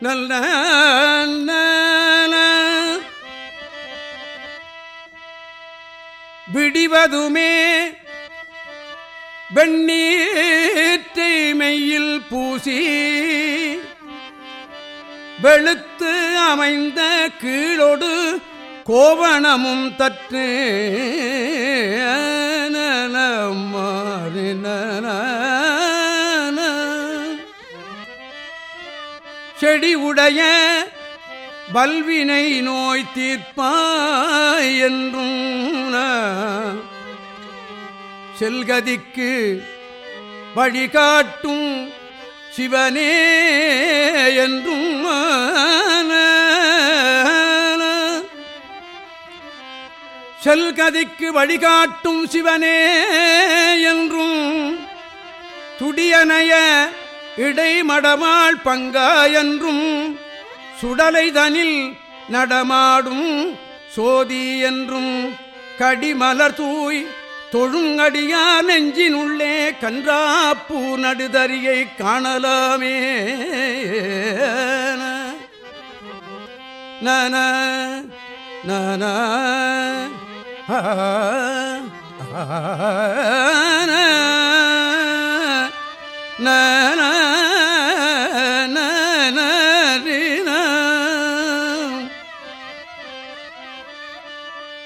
நல்ல விடிவதுமே வெண்ணீற்றை மெய்யில் பூசி வெளுத்து அமைந்த கீழோடு கோவணமும் தற்று செடி உடைய பல்வினை நோய் தீர்ப்பாய் என்றும் செல்கதிக்கு வழிகாட்டும் சிவனே என்றும் செல்கதிக்கு வழிகாட்டும் சிவனே என்றும் துடியனைய இடைமடமாள் பங்காயன்றும் சுடலைதனில் நடமாடும் சோதி என்றும் கடிமலர் தூய் தொழுங்கடியா நெஞ்சினுள்ளே கன்றாப்பூ நடுதறியை காணலாமே. நன நன நன